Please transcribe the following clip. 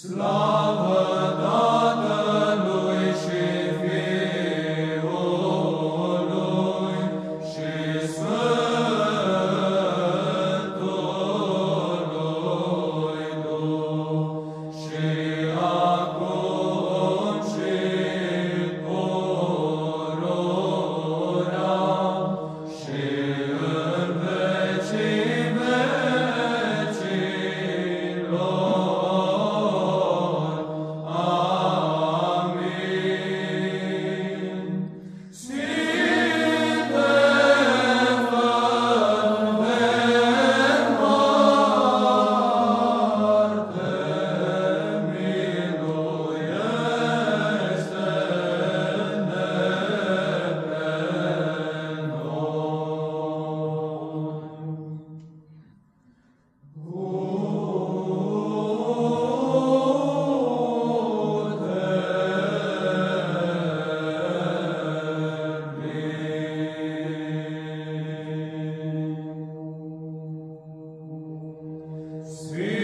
Slow. Sweet.